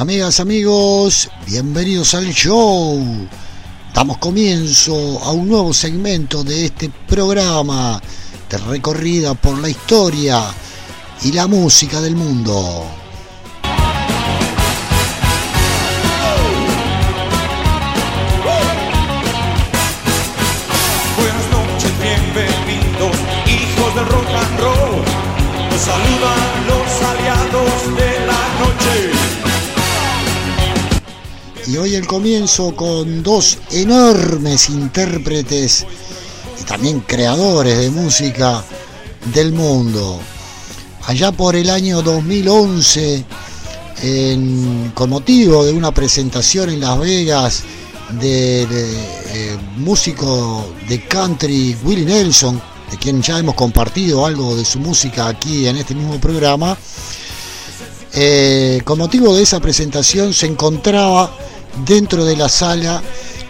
Amigas, amigos, bienvenidos al show. Damos comienzo a un nuevo segmento de este programa de recorrida por la historia y la música del mundo. Buenas noches, bienvenidos, hijos del rock and roll. Nos saludan los aliados de la noche. Y hoy el comienzo con dos enormes intérpretes y también creadores de música del mundo. Allá por el año 2011, en- con motivo de una presentación en Las Vegas del eh, músico de country Willie Nelson, de quien ya hemos compartido algo de su música aquí en este mismo programa, eh, con motivo de esa presentación se encontraba dentro de la sala,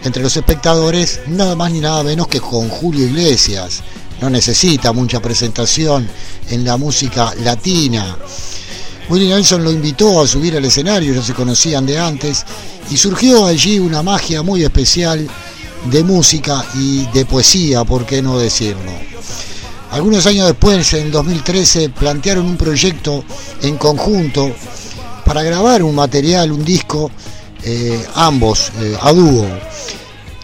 entre los espectadores, nada más ni nada menos que con Julio Iglesias. No necesita mucha presentación en la música latina. Willie Nelson lo invitó a subir al escenario, ya se conocían de antes, y surgió allí una magia muy especial de música y de poesía, por qué no decirlo. Algunos años después, en el 2013, plantearon un proyecto en conjunto para grabar un material, un disco, eh, ambos, eh, a dúo.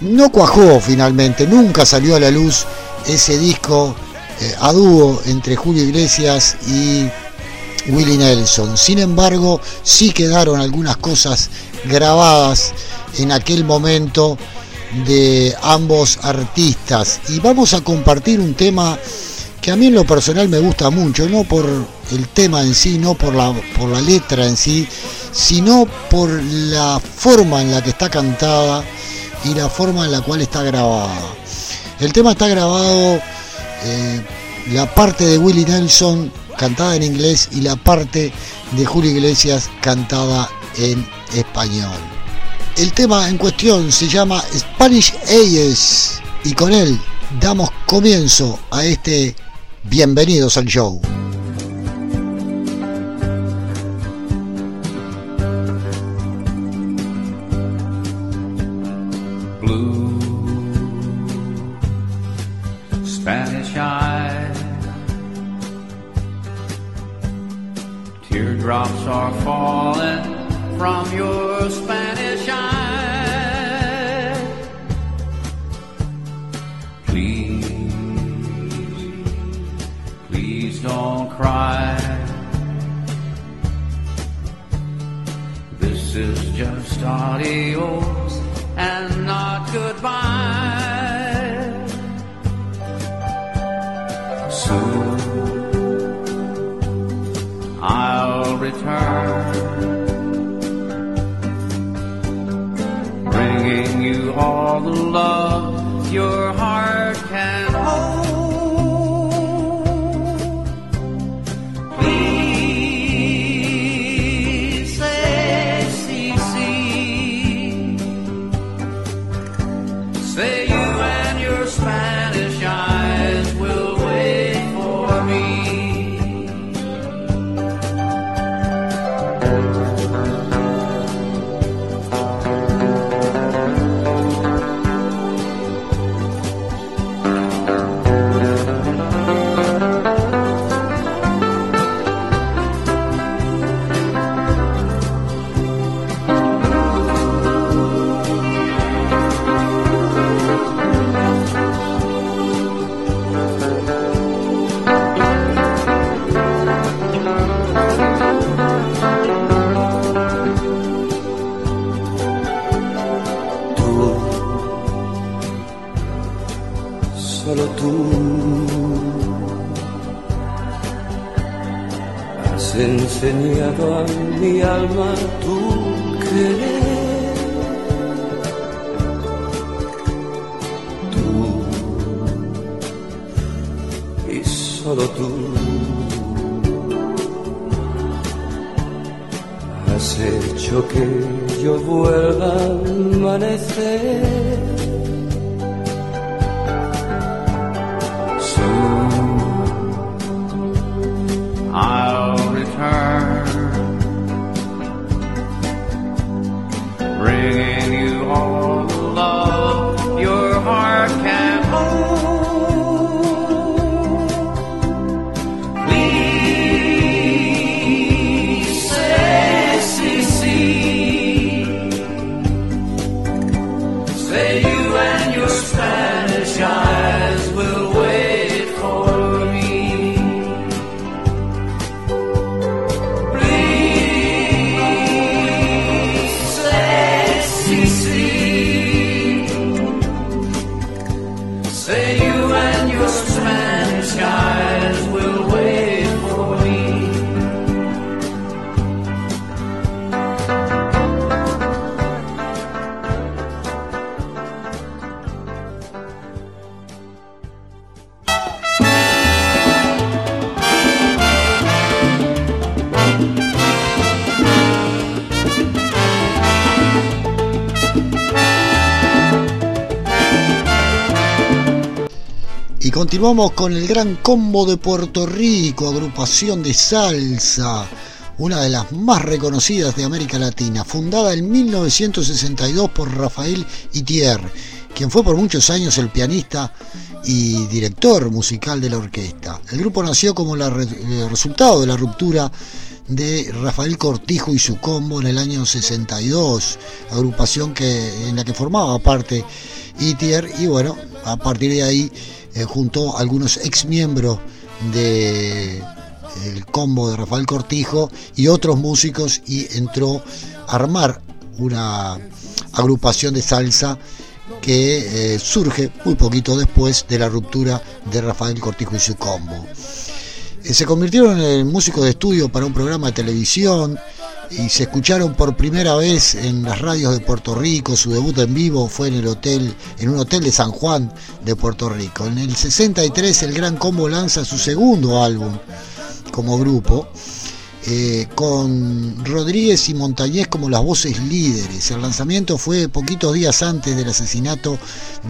No cuajó finalmente, nunca salió a la luz ese disco eh, a dúo entre Julio Iglesias y Willie Nelson. Sin embargo, sí quedaron algunas cosas grabadas en aquel momento de ambos artistas. Y vamos a compartir un tema que a mí en lo personal me gusta mucho, no por el tema en sí, no por la, por la letra en sí, sino por la forma en la que está cantada y la forma en la cual está grabada. El tema está grabado, eh, la parte de Willie Nelson cantada en inglés y la parte de Julio Iglesias cantada en español. El tema en cuestión se llama Spanish Ayes y con él damos comienzo a este Bienvenidos al Show. Teardrops are falling from your Spanish eye. Please, please don't cry. This is just adios and not goodbye. Solo tú, has hecho que yo vuelva a amanecer. Continuamos con el Gran Combo de Puerto Rico, agrupación de salsa, una de las más reconocidas de América Latina, fundada en 1962 por Rafael Itier, quien fue por muchos años el pianista y director musical de la orquesta. El grupo nació como re- eh, resultado de la ruptura de Rafael Cortijo y su combo en el año 62, agrupación que, en la que formaba parte Itier y bueno, a partir de ahí eh, juntó a algunos ex miembros de el combo de Rafael Cortijo y otros músicos y entró a armar una agrupación de salsa que eh, surge muy poquito después de la ruptura de Rafael Cortijo y su combo. Eh, se convirtieron en músicos de estudio para un programa de televisión y se escucharon por primera vez en las radios de Puerto Rico. Su debut en vivo fue en el hotel, en un hotel de San Juan de Puerto Rico. En el 63 el Gran Combo lanza su segundo álbum como grupo. eh, con Rodríguez y Montañés como las voces líderes. El lanzamiento fue poquitos días antes del asesinato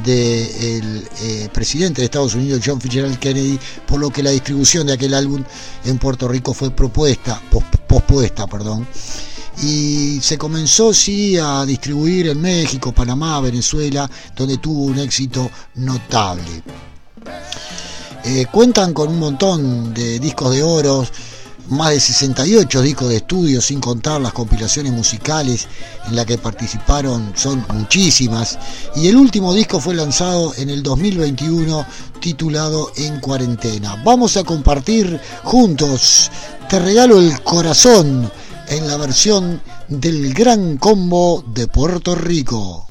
del presidente de Estados Unidos, John Fitzgerald Kennedy, por lo que la distribución de aquel álbum en Puerto Rico fue propuesta, pospuesta, perdón. Y se comenzó sí a distribuir en México, Panamá, Venezuela, donde tuvo un éxito notable. Eh, cuentan con un montón de discos de oro, más de 68 discos de estudio, sin contar las compilaciones musicales en las que participaron, son muchísimas. Y el último disco fue lanzado en el 2021 titulado En cuarentena. Vamos a compartir juntos Te regalo el corazón en la versión del Gran Combo de Puerto Rico.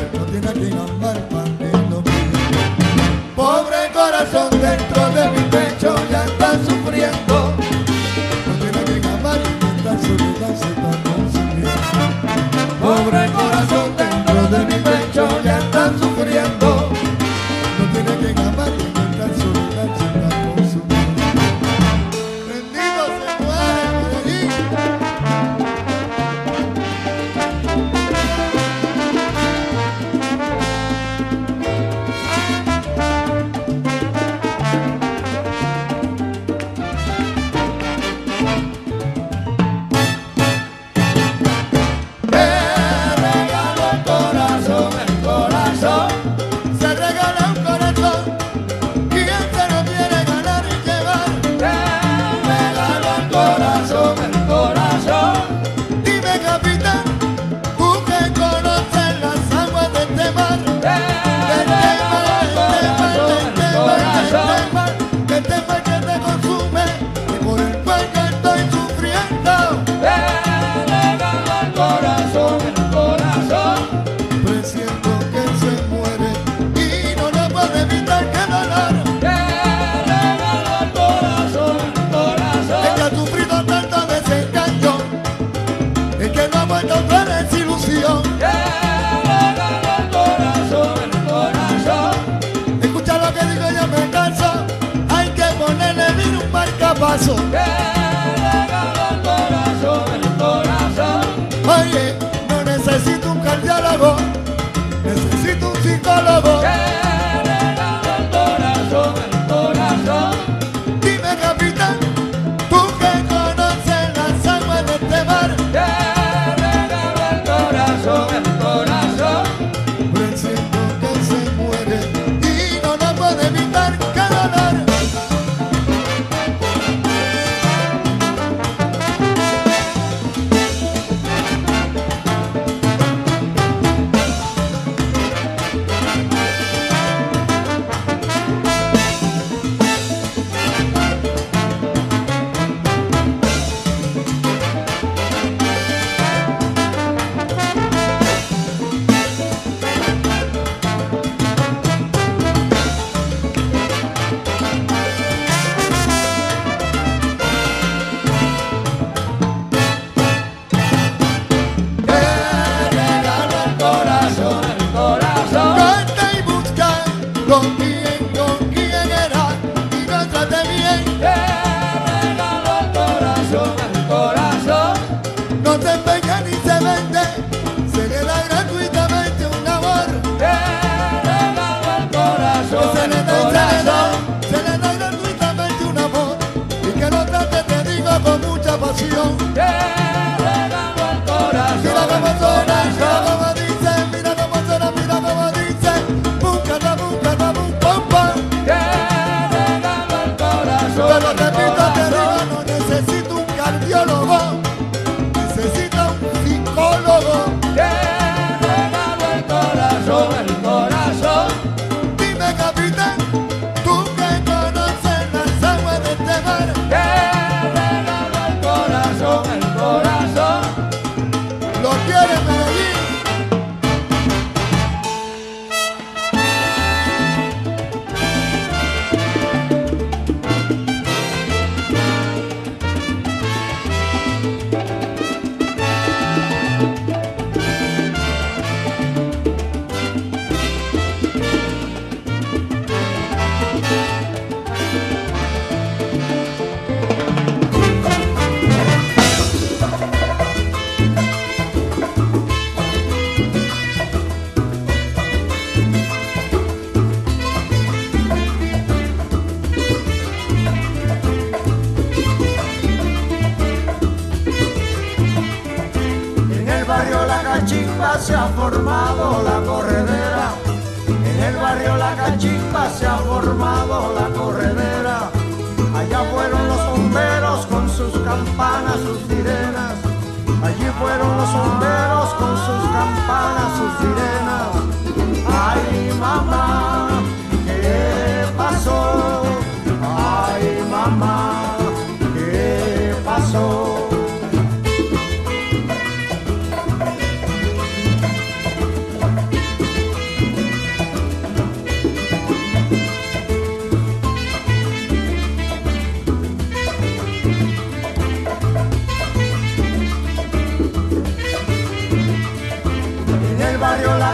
No tiene a quien amar no quiera. Pobre corazón dentro de mi pecho ya está sufriendo. No tiene a quien amar tanta soledad se está consumiendo. Pobre corazón dentro de mi pecho ya está sufriendo to go.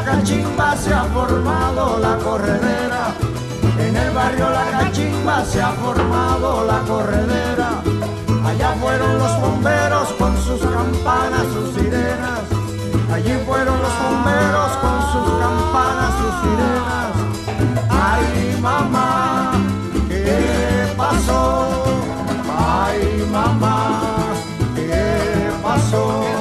Cachimba se ha formado la corredera. En el barrio La Cachimba se ha formado la corredera. Allá fueron los bomberos con sus campanas, sus sirenas. Allí fueron los bomberos con sus campanas, sus sirenas. Ay, mamá, ¿qué pasó? Ay, mamá, ¿qué pasó?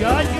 Judge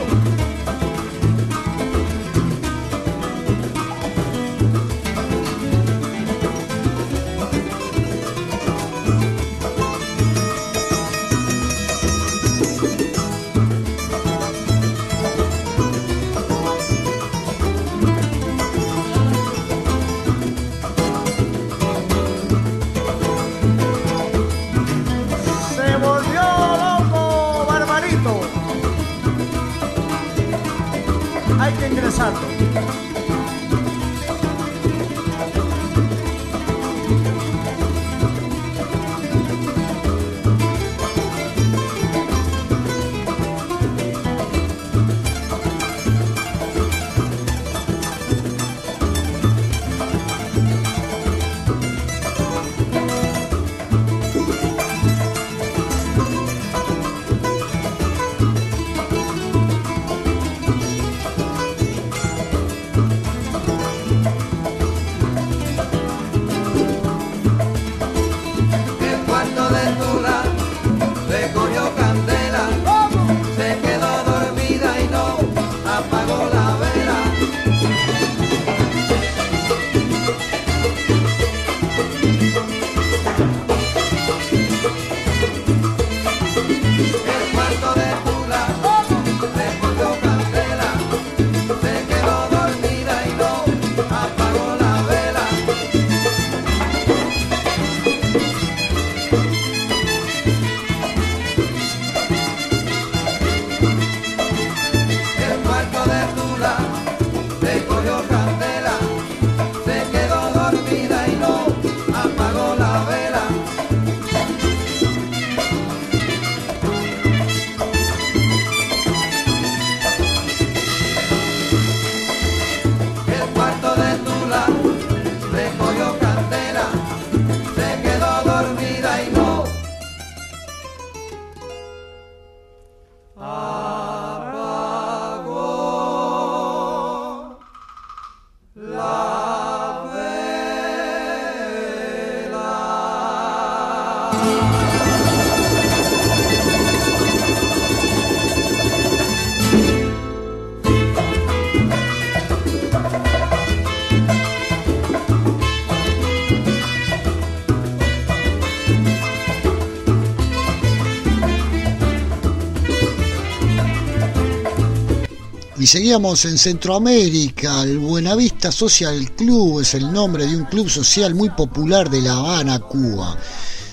seguíamos en Centroamérica, el Buenavista Social Club es el nombre de un club social muy popular de La Habana, Cuba.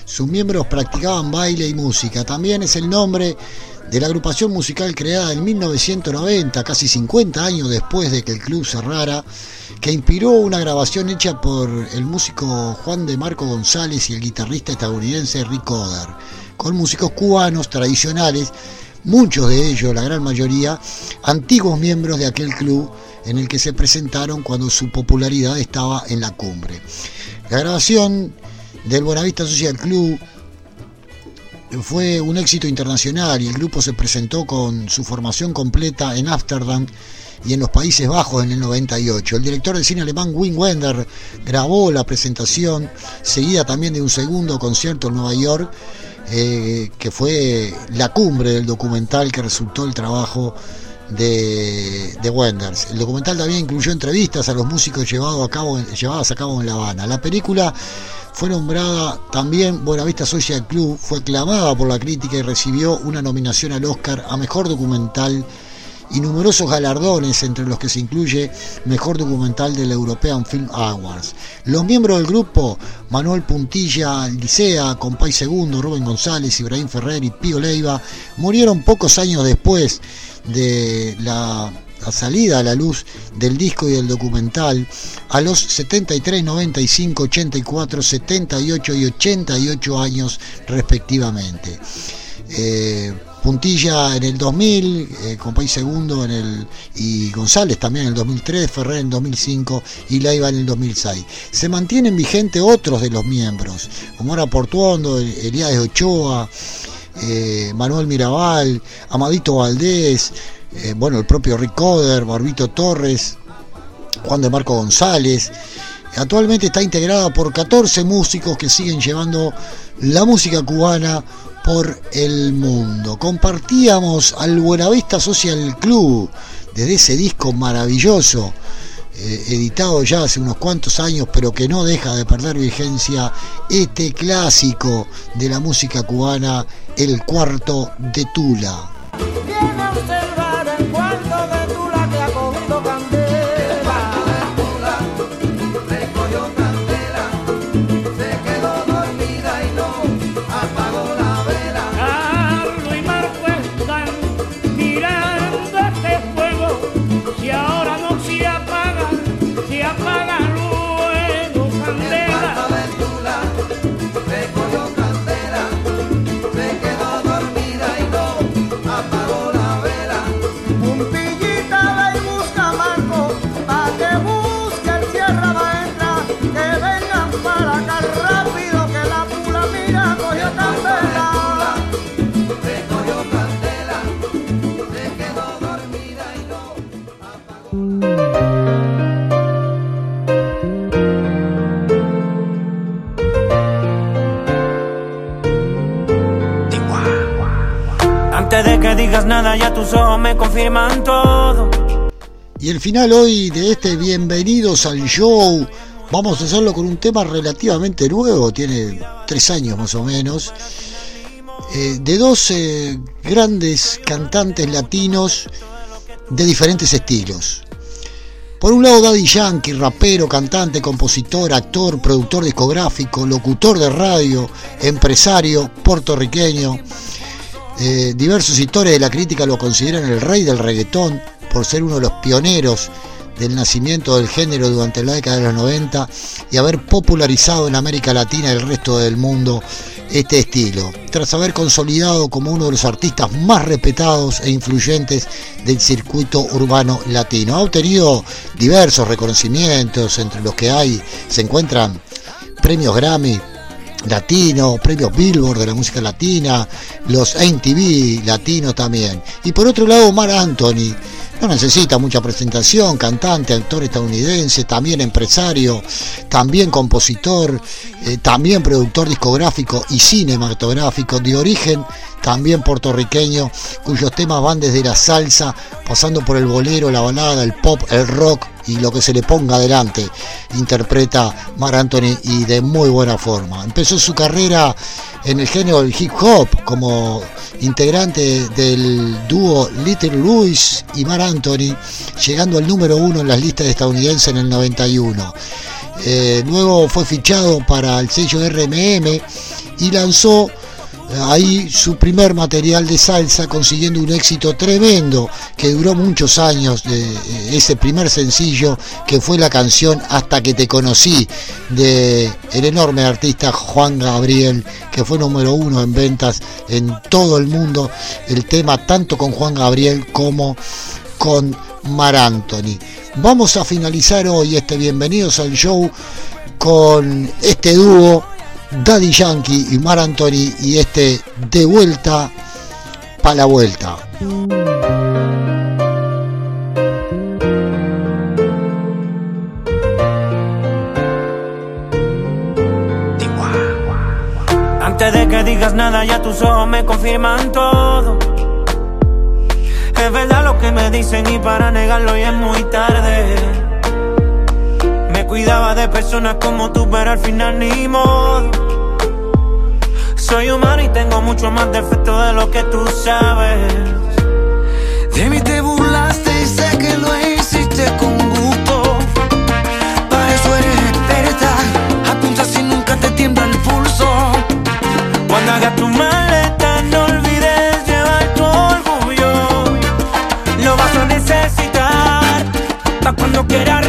Sus miembros practicaban baile y música. También es el nombre de la agrupación musical creada en 1990, casi 50 años después de que el club cerrara, que inspiró una grabación hecha por el músico Juan de Marco González y el guitarrista estadounidense Rick Oder, con músicos cubanos tradicionales muchos de ellos, la gran mayoría, antiguos miembros de aquel club en el que se presentaron cuando su popularidad estaba en la cumbre. La grabación del Buenavista Social Club fue un éxito internacional y el grupo se presentó con su formación completa en Ámsterdam y en los Países Bajos en el 98. El director de cine alemán Wim Wender grabó la presentación, seguida también de un segundo concierto en Nueva York, eh, que fue la cumbre del documental que resultó el trabajo de, de Wenders. El documental también incluyó entrevistas a los músicos llevados a cabo, llevadas a cabo en La Habana. La película fue nombrada también Buenavista Social Club, fue aclamada por la crítica y recibió una nominación al Oscar a Mejor Documental y numerosos galardones entre los que se incluye Mejor Documental del European Film Awards. Los miembros del grupo, Manuel Puntilla Licea, Compay Segundo, Rubén González, Ibrahim Ferrer y Pío Leiva, murieron pocos años después de la, salida a la luz del disco y del documental a los 73, 95, 84, 78 y 88 años respectivamente. Eh, Puntilla en el 2000, eh, Compay Segundo en el y González también en el 2003, Ferrer en el 2005 y Leiva en el 2006. Se mantienen vigentes otros de los miembros, como era Portuondo, Elías Ochoa, eh, Manuel Mirabal, Amadito Valdés, eh, bueno, el propio Rick Barbito Torres, Juan de Marco González. Actualmente está integrada por 14 músicos que siguen llevando la música cubana por el mundo. Compartíamos al Buenavista Social Club desde ese disco maravilloso, eh, editado ya hace unos cuantos años, pero que no deja de perder vigencia, este clásico de la música cubana, El Cuarto de Tula. Y el final hoy de este Bienvenidos al Show, vamos a hacerlo con un tema relativamente nuevo, tiene tres años más o menos, eh, de dos grandes cantantes latinos de diferentes estilos. Por un lado Daddy Yankee, rapero, cantante, compositor, actor, productor discográfico, locutor de radio, empresario, puertorriqueño. Eh, diversos historias de la crítica lo consideran el rey del reggaetón por ser uno de los pioneros del nacimiento del género durante la década de los 90 y haber popularizado en América Latina y el resto del mundo este estilo, tras haber consolidado como uno de los artistas más respetados e influyentes del circuito urbano latino. Ha obtenido diversos reconocimientos, entre los que hay se encuentran premios Grammy, latino, premios Billboard de la música latina, los MTV latino también. Y por otro lado, Mar Anthony, no necesita mucha presentación, cantante, actor estadounidense, también empresario, también compositor, eh, también productor discográfico y cinematográfico de origen también puertorriqueño, cuyos temas van desde la salsa, pasando por el bolero, la balada, el pop, el rock y lo que se le ponga adelante. Interpreta Mar Anthony y de muy buena forma. Empezó su carrera en el género del hip hop como integrante del dúo Little Louis y Mar Anthony, llegando al número uno en las listas estadounidenses en el 91. Eh, luego fue fichado para el sello RMM y lanzó ahí su primer material de salsa consiguiendo un éxito tremendo que duró muchos años de ese primer sencillo que fue la canción Hasta que te conocí de el enorme artista Juan Gabriel que fue número uno en ventas en todo el mundo. El tema tanto con Juan Gabriel como con Mar Anthony. Vamos a finalizar hoy este bienvenidos al show con este dúo Daddy Yankee y Mar Anthony y este de vuelta para la vuelta. Antes de que digas nada, ya tus ojos me confirman todo. Es verdad lo que me dicen y para negarlo ya es muy tarde. Cuidaba de personas como tú, pero al final ni modo. Soy humano y tengo mucho más defectos de lo que tú sabes. De mí te burlaste y sé que lo hiciste con gusto. Para eso eres experta. Apunta si nunca te tiembla el pulso. Cuando hagas tu maleta, no olvides llevar tu orgullo. Lo vas a necesitar para cuando quieras